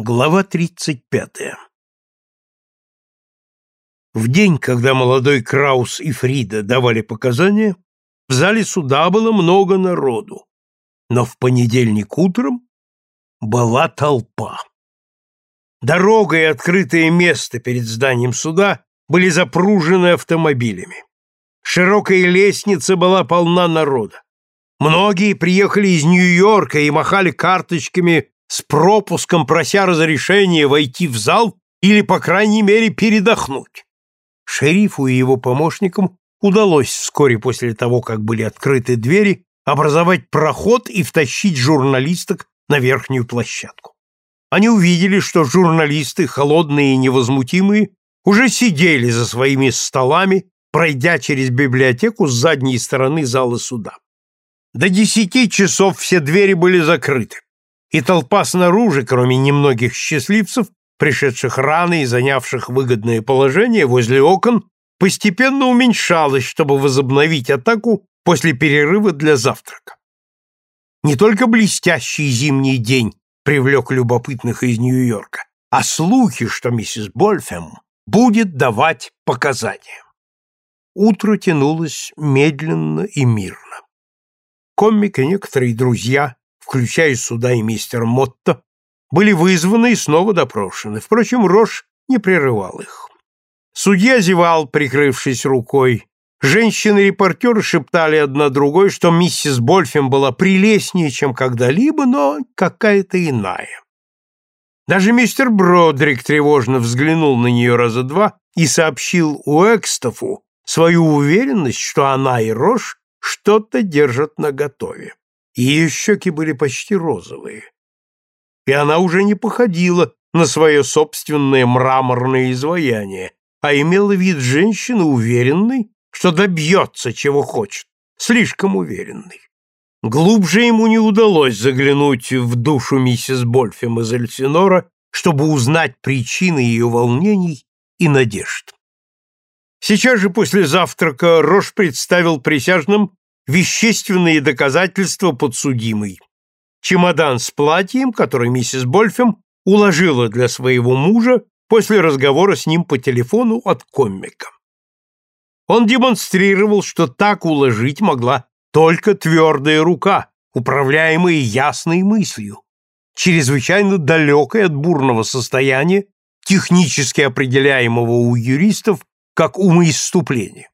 Глава 35. В день, когда молодой Краус и Фрида давали показания, в зале суда было много народу, но в понедельник утром была толпа. Дорога и открытое место перед зданием суда были запружены автомобилями. Широкая лестница была полна народа. Многие приехали из Нью-Йорка и махали карточками с пропуском, прося разрешения войти в зал или, по крайней мере, передохнуть. Шерифу и его помощникам удалось вскоре после того, как были открыты двери, образовать проход и втащить журналисток на верхнюю площадку. Они увидели, что журналисты, холодные и невозмутимые, уже сидели за своими столами, пройдя через библиотеку с задней стороны зала суда. До десяти часов все двери были закрыты и толпа снаружи, кроме немногих счастливцев, пришедших рано и занявших выгодное положение возле окон, постепенно уменьшалась, чтобы возобновить атаку после перерыва для завтрака. Не только блестящий зимний день привлек любопытных из Нью-Йорка, а слухи, что миссис Больфем будет давать показания. Утро тянулось медленно и мирно. Комик и некоторые друзья включая сюда и мистер Мотто, были вызваны и снова допрошены. Впрочем, Рош не прерывал их. Судья зевал, прикрывшись рукой. Женщины-репортеры шептали одна другой, что миссис Больфем была прелестнее, чем когда-либо, но какая-то иная. Даже мистер Бродрик тревожно взглянул на нее раза два и сообщил Уэкстофу свою уверенность, что она и Рош что-то держат наготове ее щеки были почти розовые. И она уже не походила на свое собственное мраморное изваяние, а имела вид женщины уверенной, что добьется, чего хочет, слишком уверенной. Глубже ему не удалось заглянуть в душу миссис Больфем из Эльсинора, чтобы узнать причины ее волнений и надежд. Сейчас же после завтрака Рош представил присяжным вещественные доказательства подсудимой. Чемодан с платьем, который миссис Больфем уложила для своего мужа после разговора с ним по телефону от комика. Он демонстрировал, что так уложить могла только твердая рука, управляемая ясной мыслью, чрезвычайно далекой от бурного состояния, технически определяемого у юристов как умоиступление.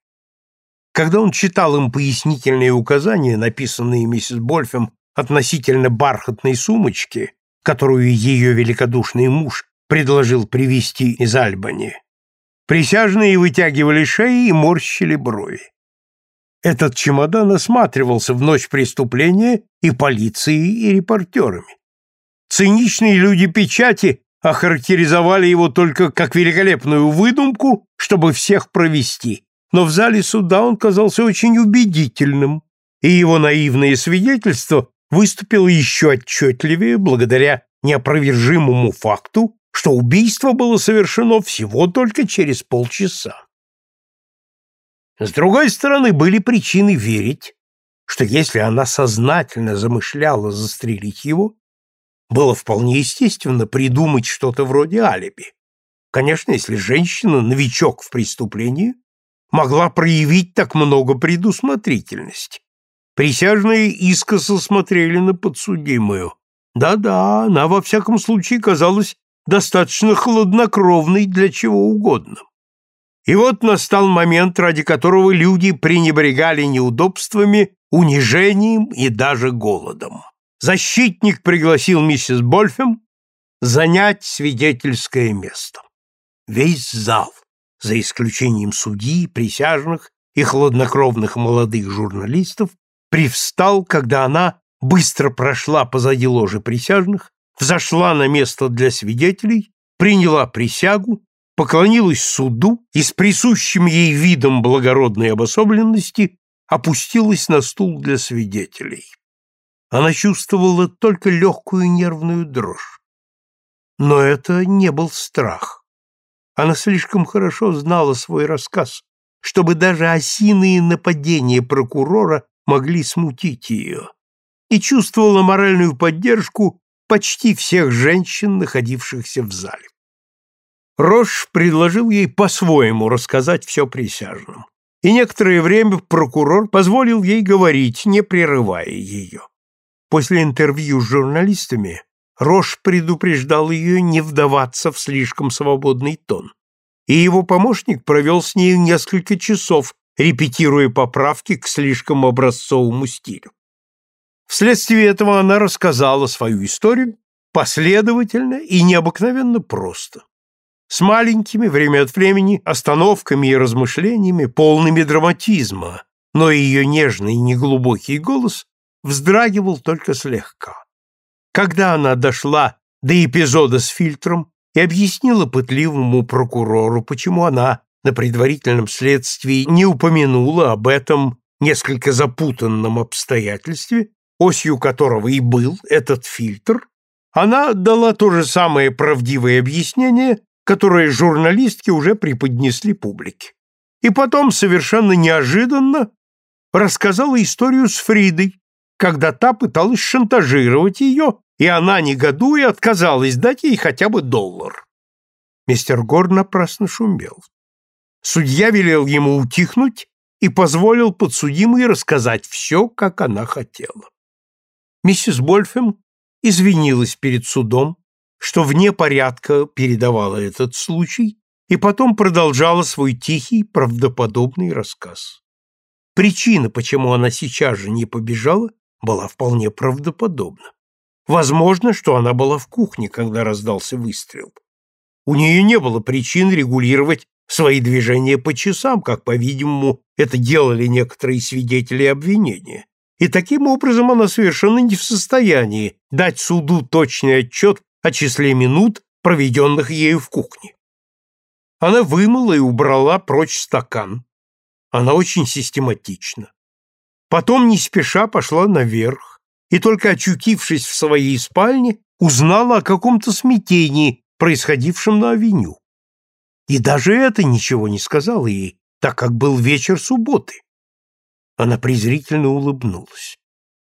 Когда он читал им пояснительные указания, написанные миссис Больфем относительно бархатной сумочки, которую ее великодушный муж предложил привезти из Альбани, присяжные вытягивали шеи и морщили брови. Этот чемодан осматривался в ночь преступления и полицией, и репортерами. Циничные люди печати охарактеризовали его только как великолепную выдумку, чтобы всех провести, но в зале суда он казался очень убедительным, и его наивное свидетельство выступило еще отчетливее благодаря неопровержимому факту, что убийство было совершено всего только через полчаса. С другой стороны, были причины верить, что если она сознательно замышляла застрелить его, было вполне естественно придумать что-то вроде алиби. Конечно, если женщина новичок в преступлении, могла проявить так много предусмотрительности. Присяжные искоса смотрели на подсудимую. Да-да, она во всяком случае казалась достаточно хладнокровной для чего угодно. И вот настал момент, ради которого люди пренебрегали неудобствами, унижением и даже голодом. Защитник пригласил миссис Больфем занять свидетельское место. Весь зал за исключением судьи, присяжных и хладнокровных молодых журналистов, привстал, когда она быстро прошла позади ложи присяжных, взошла на место для свидетелей, приняла присягу, поклонилась суду и с присущим ей видом благородной обособленности опустилась на стул для свидетелей. Она чувствовала только легкую нервную дрожь. Но это не был страх. Она слишком хорошо знала свой рассказ, чтобы даже осиные нападения прокурора могли смутить ее, и чувствовала моральную поддержку почти всех женщин, находившихся в зале. Рош предложил ей по-своему рассказать все присяжным, и некоторое время прокурор позволил ей говорить, не прерывая ее. После интервью с журналистами Рош предупреждал ее не вдаваться в слишком свободный тон, и его помощник провел с ней несколько часов, репетируя поправки к слишком образцовому стилю. Вследствие этого она рассказала свою историю последовательно и необыкновенно просто. С маленькими, время от времени, остановками и размышлениями, полными драматизма, но ее нежный и неглубокий голос вздрагивал только слегка. Когда она дошла до эпизода с фильтром и объяснила пытливому прокурору, почему она на предварительном следствии не упомянула об этом несколько запутанном обстоятельстве, осью которого и был этот фильтр, она дала то же самое правдивое объяснение, которое журналистки уже преподнесли публике. И потом совершенно неожиданно рассказала историю с Фридой, когда та пыталась шантажировать ее, и она, негодуя, отказалась дать ей хотя бы доллар. Мистер Гор напрасно шумел. Судья велел ему утихнуть и позволил подсудимой рассказать все, как она хотела. Миссис Больфем извинилась перед судом, что вне порядка передавала этот случай, и потом продолжала свой тихий, правдоподобный рассказ. Причина, почему она сейчас же не побежала, была вполне правдоподобна. Возможно, что она была в кухне, когда раздался выстрел. У нее не было причин регулировать свои движения по часам, как, по-видимому, это делали некоторые свидетели обвинения и таким образом она совершенно не в состоянии дать суду точный отчет о числе минут, проведенных ею в кухне. Она вымыла и убрала прочь стакан. Она очень систематична. Потом не спеша пошла наверх и, только очутившись в своей спальне, узнала о каком-то смятении, происходившем на авеню. И даже это ничего не сказала ей, так как был вечер субботы. Она презрительно улыбнулась.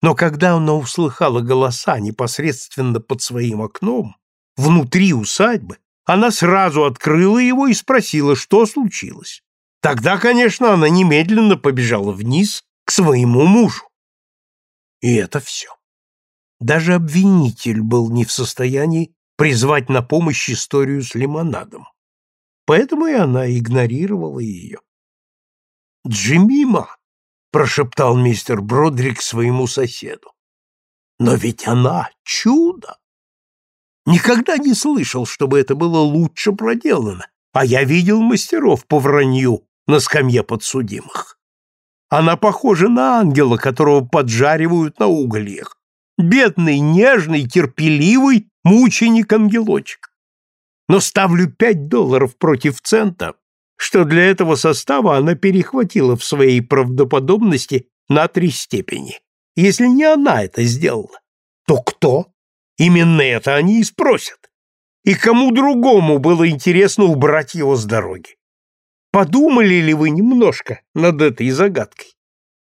Но когда она услыхала голоса непосредственно под своим окном, внутри усадьбы, она сразу открыла его и спросила, что случилось. Тогда, конечно, она немедленно побежала вниз к своему мужу. И это все. Даже обвинитель был не в состоянии призвать на помощь историю с лимонадом. Поэтому и она игнорировала ее. Джимима прошептал мистер Бродрик своему соседу. Но ведь она чудо! Никогда не слышал, чтобы это было лучше проделано, а я видел мастеров по вранью на скамье подсудимых. Она похожа на ангела, которого поджаривают на угольях. Бедный, нежный, терпеливый мученик-ангелочек. Но ставлю пять долларов против цента, что для этого состава она перехватила в своей правдоподобности на три степени. Если не она это сделала, то кто? Именно это они и спросят. И кому другому было интересно убрать его с дороги? Подумали ли вы немножко над этой загадкой?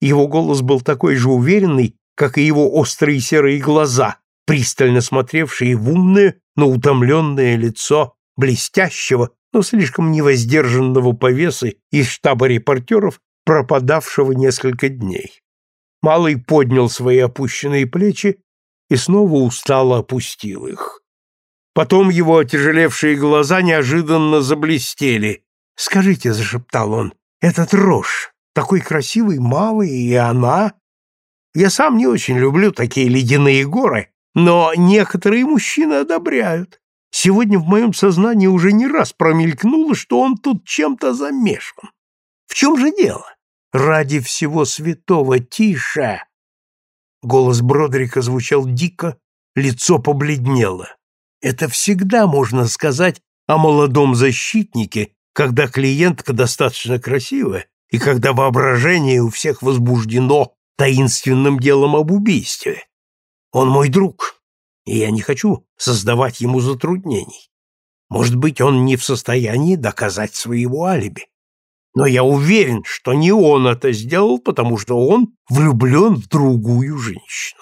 Его голос был такой же уверенный, как и его острые серые глаза, пристально смотревшие в умное, но утомленное лицо блестящего, но слишком невоздержанного повесы из штаба репортеров, пропадавшего несколько дней. Малый поднял свои опущенные плечи и снова устало опустил их. Потом его отяжелевшие глаза неожиданно заблестели. «Скажите», — зашептал он, — «этот рожь, такой красивый малый, и она...» «Я сам не очень люблю такие ледяные горы, но некоторые мужчины одобряют. Сегодня в моем сознании уже не раз промелькнуло, что он тут чем-то замешан. В чем же дело? Ради всего святого, тише! Голос Бродрика звучал дико, лицо побледнело. Это всегда можно сказать о молодом защитнике, когда клиентка достаточно красивая и когда воображение у всех возбуждено таинственным делом об убийстве. Он мой друг, и я не хочу создавать ему затруднений. Может быть, он не в состоянии доказать своего алиби. Но я уверен, что не он это сделал, потому что он влюблен в другую женщину.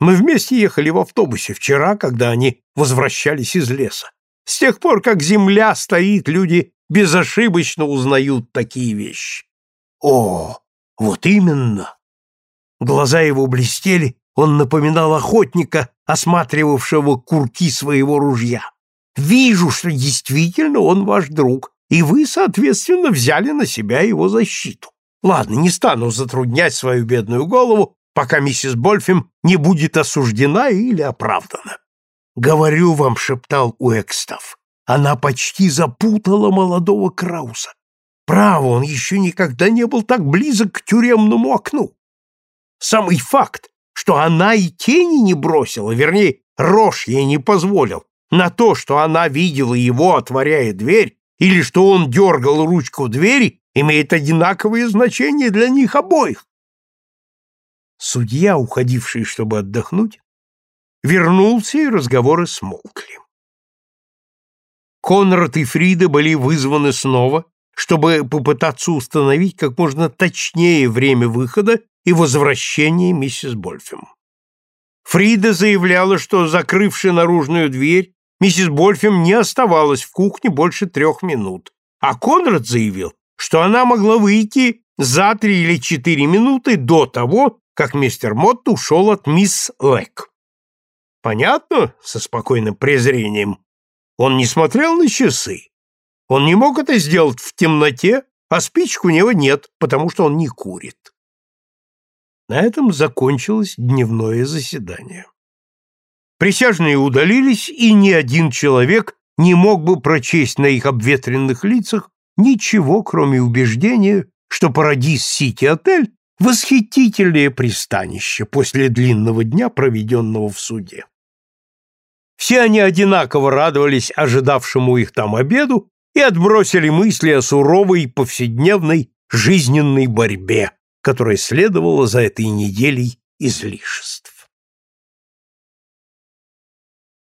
Мы вместе ехали в автобусе вчера, когда они возвращались из леса. С тех пор, как земля стоит, люди безошибочно узнают такие вещи. О, вот именно! Глаза его блестели, он напоминал охотника, осматривавшего курки своего ружья. Вижу, что действительно он ваш друг, и вы, соответственно, взяли на себя его защиту. Ладно, не стану затруднять свою бедную голову, пока миссис Больфем не будет осуждена или оправдана. Говорю вам, шептал Уэкстав, она почти запутала молодого Крауса. Право, он еще никогда не был так близок к тюремному окну. Самый факт, что она и тени не бросила, вернее, рожь ей не позволил, на то, что она видела его, отворяя дверь, или что он дергал ручку двери, имеет одинаковое значение для них обоих. Судья, уходивший, чтобы отдохнуть, вернулся, и разговоры смолкли. Конрад и Фрида были вызваны снова, чтобы попытаться установить как можно точнее время выхода и возвращения миссис Больфем. Фрида заявляла, что, закрывши наружную дверь, миссис Больфем не оставалась в кухне больше трех минут, а Конрад заявил, что она могла выйти за три или четыре минуты до того, как мистер Мотт ушел от мисс Лэк. «Понятно?» — со спокойным презрением. Он не смотрел на часы. Он не мог это сделать в темноте, а спичек у него нет, потому что он не курит. На этом закончилось дневное заседание. Присяжные удалились, и ни один человек не мог бы прочесть на их обветренных лицах ничего, кроме убеждения, что Парадис-Сити-отель — восхитительное пристанище после длинного дня, проведенного в суде. Все они одинаково радовались ожидавшему их там обеду и отбросили мысли о суровой повседневной жизненной борьбе, которая следовала за этой неделей излишеств.